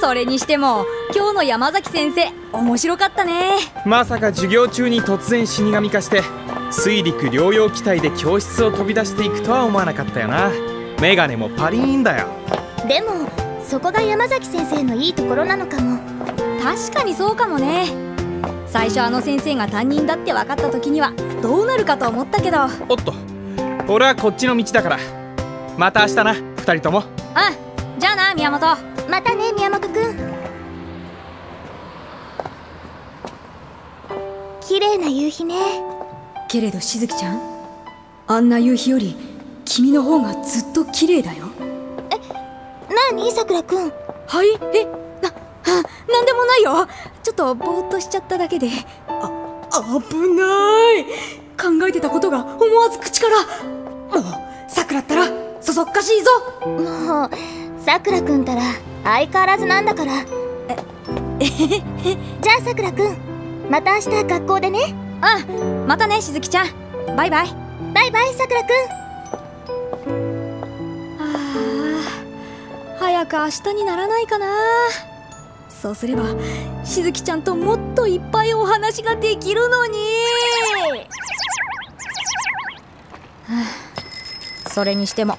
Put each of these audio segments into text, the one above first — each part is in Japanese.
それにしても今日の山崎先生面白かったね。まさか授業中に突然死神化して水陸両用機体で教室を飛び出していくとは思わなかったよな。メガネもパリーンだよ。でもそこが山崎先生のいいところなのかも。確かにそうかもね。最初あの先生が担任だって分かった時にはどうなるかと思ったけど。おっと俺はこっちの道だから。また明日な2人とも。うん。じゃあな宮本。またね宮本くん。綺麗な夕日ね。けれどしずきちゃん。あんな夕日より君の方がずっと綺麗だよ。なに？さくらくん。はい？えなはなんでもないよ。ちょっとぼーっとしちゃっただけで。あ危ない。考えてたことが思わず口から。もうさくらったらそそっかしいぞ。もうさくらくんたら相変わらずなんだから。じゃあさくらくんまた明日学校でね。うんまたねしずきちゃん。バイバイ。バイバイさくらくん。あー早く明日にならないかな。そうすればしずきちゃんともっといっぱいお話ができるのに。はあそれにしても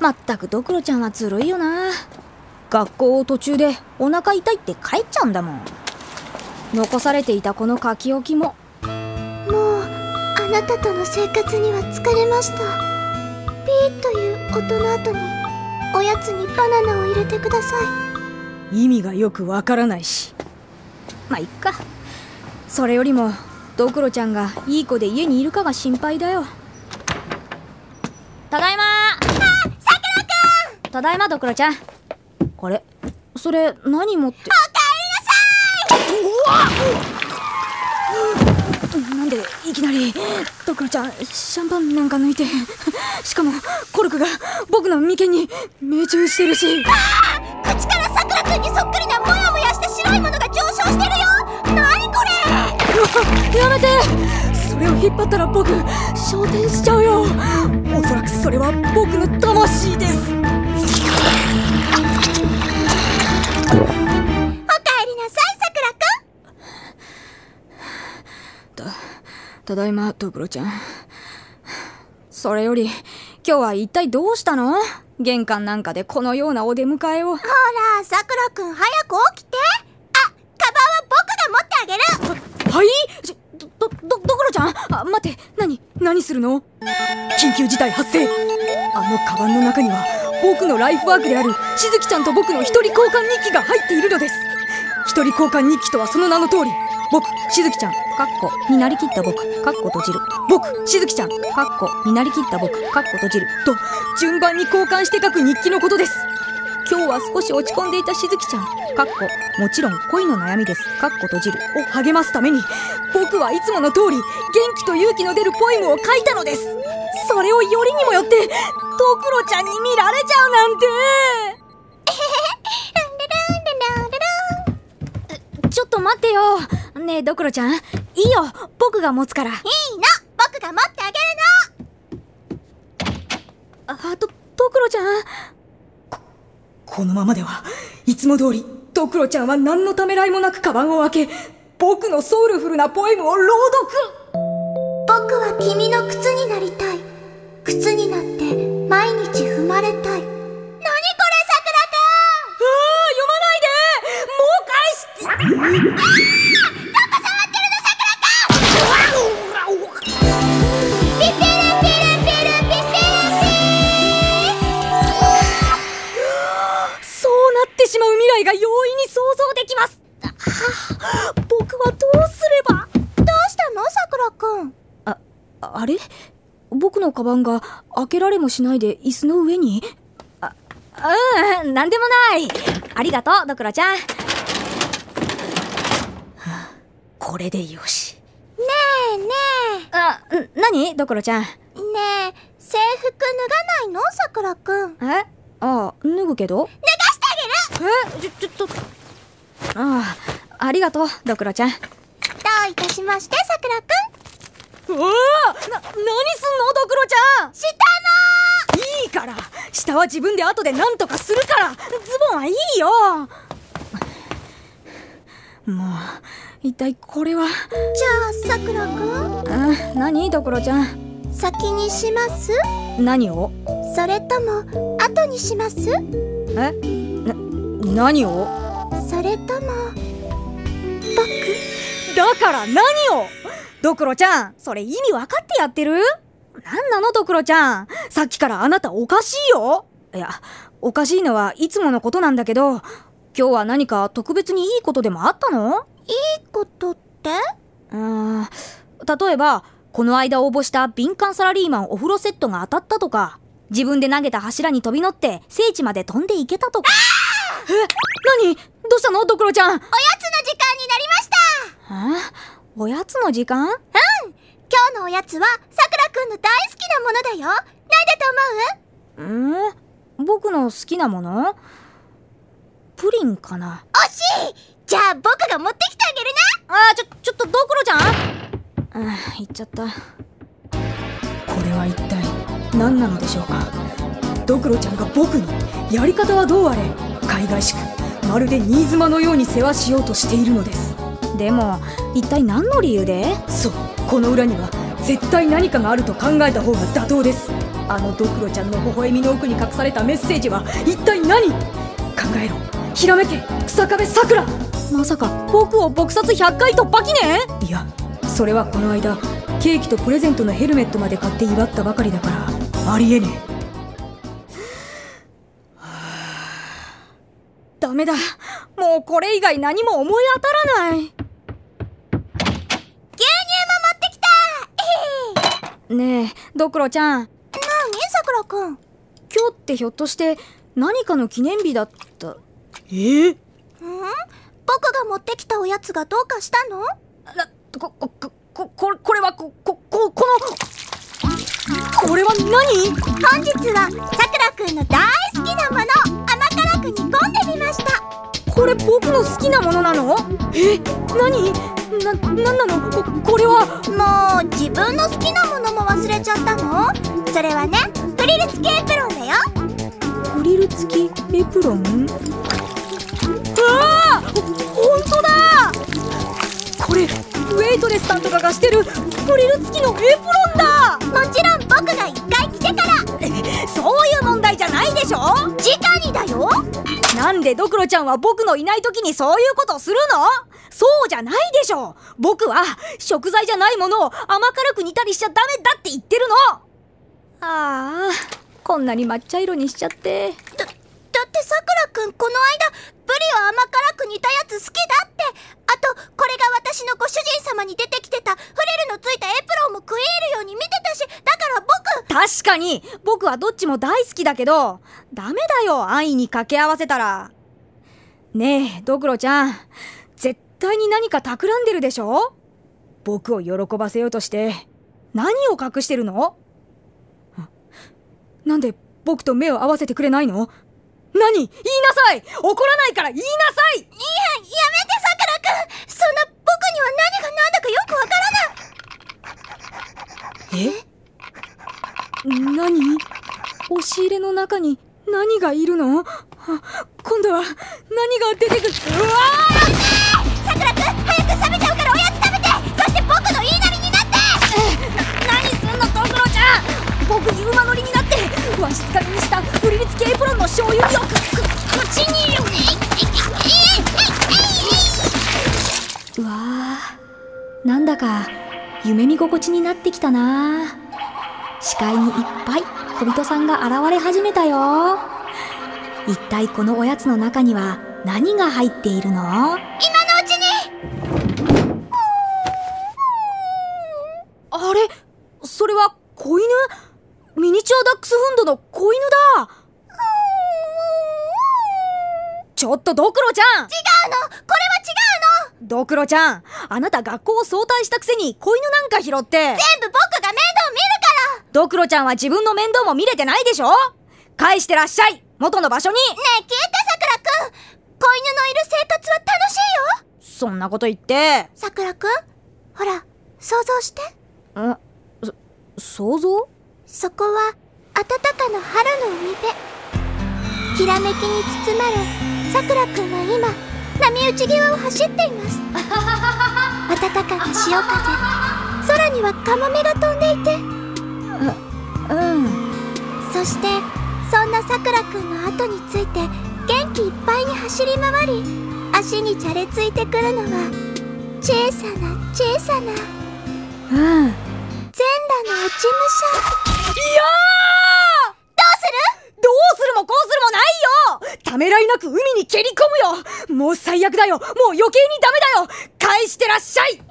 まったくドクロちゃんはずるいよな。学校を途中でお腹痛いって帰っちゃうんだもん。残されていたこの書き置きも。もうあなたとの生活には疲れました。ピーという音の後におやつにバナナを入れてくださ意味がよくわからないし。まあいっか。それよりもドクロちゃんがいい子で家にいるかが心配だよただいまあさくらくんただいまドクロちゃん。あれ？それ何持って？おかえりなさい！なんでいきなりドクロちゃんシャンパンなんか抜いてしかもコルクが僕の眉間に命中してるし。口からさくらくんにそっくりなモヤモヤした白いものが上昇してるよ！何これ？やめて！それを引っ張ったら僕昇天しちゃうよ。おそらくそれは僕の魂ですたただいまドクロちゃん。それより今日は一体どうしたの？玄関なんかでこのようなお出迎えを。ほらさくらくん早く起きて。あカバンは僕が持ってあげる。はい？どどどドクロちゃん？あ待って。何何するの？緊急事態発生。あのカバンの中には僕のライフワークであるしずきちゃんと僕の一人交換日記が入っているのです。一人交換日記とはその名の通り僕しずきちゃん。かっこになりきった僕。かっこ閉じる。僕しずきちゃん。かっこになりきった僕。かっこ閉じる。と順番に交換して書く日記のことです今日は少し落ち込んでいたしずきちゃん。かっこもちろん恋の悩みです。かっこ閉じる。を励ますために僕はいつもの通り元気と勇気の出るポエムを書いたのです。それをよりにもよってドクロちゃんに見られちゃうなんて。ちょっと待ってよ。ねえドクロちゃん。いいよ。僕が持つから。いいの。僕が持ってあげるあドドクロちゃん。ここのままではいつも通りドクロちゃんは何のためらいもなくカバンを開け僕のソウルフルなポエムを朗読。の僕は君の靴になりたい。靴になって毎日踏まれたい。何これさくらくんああ読まないで。もう返してが容易に想像できます。あ僕はどうすれば？どうしたのさくらくん？ああれ？僕のカバンが開けられもしないで椅子の上に？あうんなんでもない。ありがとうドクロちゃん、はあこれでよし。ねえねあん何？ドクロちゃん。えねえ制服脱がないの？さくらくん。え？ああ脱ぐけど？してあげるえちょちょっと。ああありがとうドクロちゃん。どういたしましてさくらくん。うわあな何すんのドクロちゃん。したいいから。下は自分で後で何とかするから。ズボンはいいよ。もう一体これは？じゃあさくらくん。あ何ドクロちゃん？先にします。何を？それとも後にします？え？な何を？それとも僕？だから何を？ドクロちゃんそれ意味分かってやってる？何なの？ドクロちゃんさっきからあなたおかしいよ。いやおかしいのはいつものことなんだけど今日は何か特別にいいことでもあったの？いいことって？うーん例えばこの間応募した敏感サラリーマンお風呂セットが当たったとか自分で投げた柱に飛び乗って聖地まで飛んでいけたとか。え何？どうしたのドクロちゃん？おやつの時間になりました。あおやつの時間？今日のおやつはさくらくんの大好きなものだよ。なんだと思う？うん。僕の好きなもの？プリンかな？惜しい。じゃあ僕が持ってきてあげるあーちょちょっとドクロちゃん？あー言っちゃった。これは一体何なのでしょうか？ドクロちゃんが僕にやり方はどうあれ？海外しくまるで新妻のように世話しようとしているのです。でも一体何の理由で？そう。この裏には絶対何かがあると考えた方が妥当です。あのドクロちゃんの微笑みの奥に隠されたメッセージは一体何？考えろ。ひらめけ草壁さくらまさか僕を撲殺100回突破記念いやそれはこの間ケーキとプレゼントのヘルメットまで買って祝ったばかりだからありえねえダメだ。もうこれ以外何も思い当たらない。牛乳も持ってきた。ねえドクロちゃん。なにさくらくん。今日ってひょっとして何かの記念日だった。え？ん？僕が持ってきたおやつがどうかしたの？なここここここれはここここの。これは何？本日はさくらくんの大好きなものこれ僕の好きなものなの？え何？な、なんなの？ここれは？もう自分の好きなものも忘れちゃったの？それはねフリル付きエプロンだよ。フリル付きエプロン？ああほんとだ！これウェイトレスさんとかがしてるフリル付きのエプロンだ！もちろん僕が一回着てから。そういう問題じゃないでしょ？直になんでドクロちゃんは僕のいない時にそういうことするの？そうじゃないでしょ。僕は食材じゃないものを甘辛く煮たりしちゃダメだって言ってるの。ああこんなに抹茶色にしちゃって。だだってさくらくんこの間ブリを甘辛く煮たやつ好きだって。あとこれが私のご主人様に出てきてたフリルのついたエプロンも食い入るように見てたしだから僕確かに僕はどっちも大好きだけどダメだよ安易に掛け合わせたら。ねえドクロちゃん絶対に何か企んでるでしょ？僕を喜ばせようとして何を隠してるの？んなんで僕と目を合わせてくれないの？何？言いなさい！怒らないから言いなさい！いややめてそんな僕には何が何だかよくわからないえ？何？押し入れの中に何がいるの？今度は何が出てくる？うわさくらくん早く冷めちゃうからおやつ食べて！そして僕の言いなりになって！ー何すんのドクロちゃん！僕に馬乗りになってわしつかみにしたフリル付きエプロンの醤油よく口にうわなんだか夢見心地になってきたな。視界にいっぱい小人さんが現れ始めたよ。一体このおやつの中には何が入っているの？今のうちに。あれ？それは子犬？ミニチュアダックスフンドの子犬だ。ちょっとドクロちゃん。違うの。これは違う。のドクロちゃんあなた学校を早退したくせに子犬なんか拾って。全部僕が面倒見るから。ドクロちゃんは自分の面倒も見れてないでしょ？返してらっしゃい元の場所に。ねえ聞いてさくらくん。子犬のいる生活は楽しいよ。そんなこと言って。さくらくんほら想像して。んそ想像？そこは暖かな春の海辺。きらめきに包まれさくらくんは今波打ち際を走っています。暖かな潮風空にはカモメが飛んでいて。うん。そしてそんなさくらくんの後について元気いっぱいに走り回り足にじゃれついてくるのは小さな小さなうん。全裸の落ち武者。いやどうする？どうするもこうするためらいなく海に蹴り込むよ。もう最悪だよ。もう余計にダメだよ。返してらっしゃい。やだ。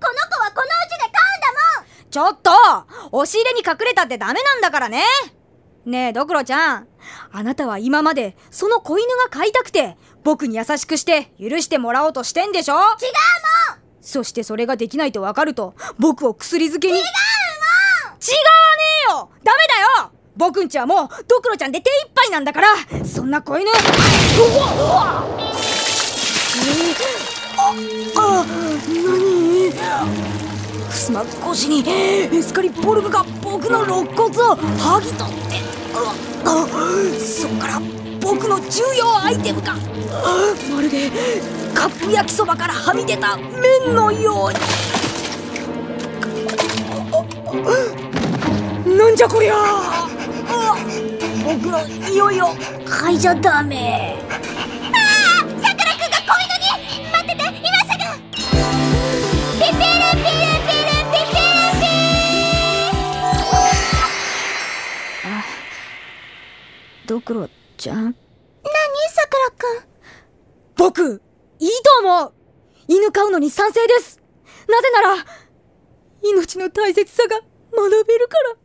この子はこのうちで飼うんだもん。ちょっと押し入れに隠れたってダメなんだからね。ねえドクロちゃん。あなたは今までその子犬が飼いたくて僕に優しくして許してもらおうとしてんでしょ？違うもん。そしてそれができないとわかると僕を薬漬けに。違う違うわねえよ。ダメだよ僕んちはもうドクロちゃんで手一杯なんだから。そんな子犬。うわうわえーああ何ふすま越しにエスカリボルグが僕の肋骨を剥ぎ取ってうわあそこから僕の重要アイテムがまるでカップ焼きそばからはみ出た麺のように。なんじゃこりゃ僕のいよいよ。嗅いじゃダメ。さくらくんが子犬に待ってて今すぐ。ピピルピルピルピルピドクロちゃん何さくらくん僕いいと思う犬飼うのに賛成ですなぜなら命の大切さが学べるから